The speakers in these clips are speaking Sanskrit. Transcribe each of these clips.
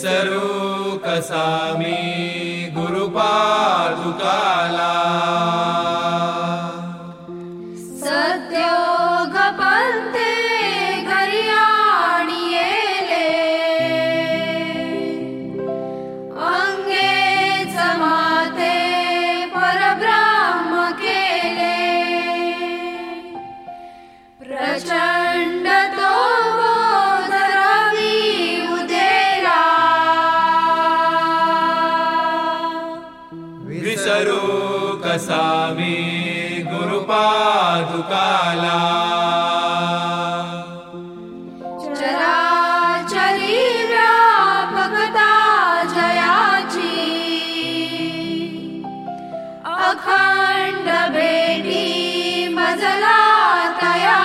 विसरू कसामि गुरुपादुकाला गुरुपादु गुरुपादुकाला। चरा चरीरा अखण्ड भेटी मजला दया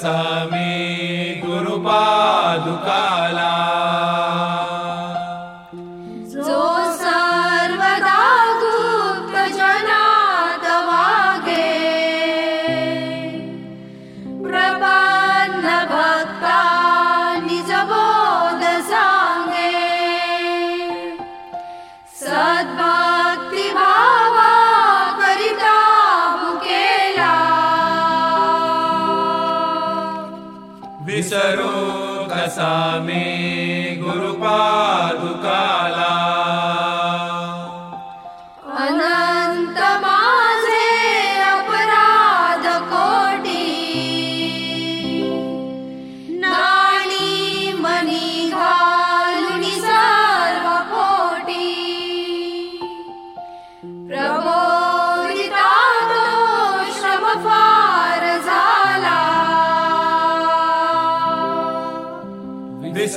वसामि गुरुपादुकाला विसरो कसा मे गुरुपादुका।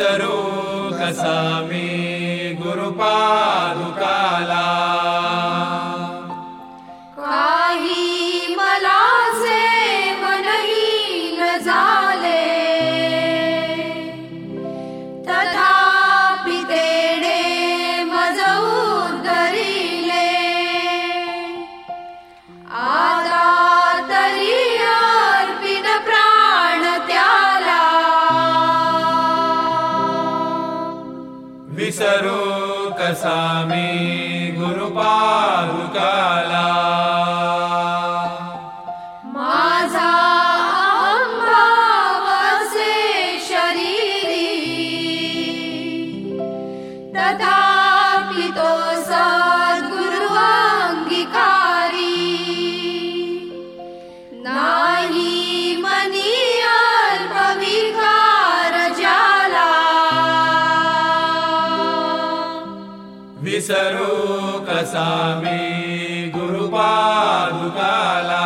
शरोकसामि विसरो कसामि गुरुपादुका विसरुकसा मे गुरुपादुकाला।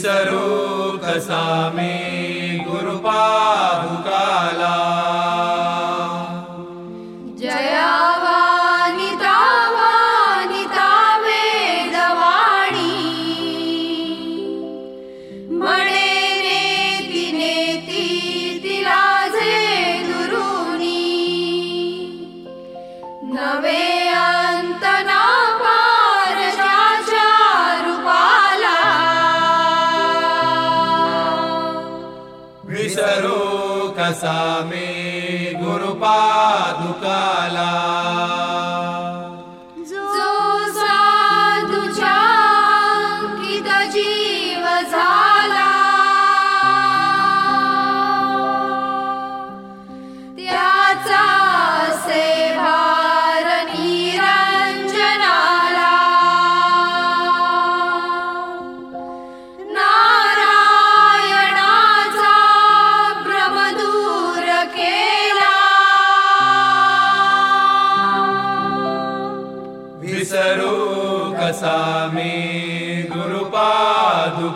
विसरो कसा मे गुरुपादुकाला। वसामि गुरुपादुकाला विसरू कसा मी गुरुपादुकाला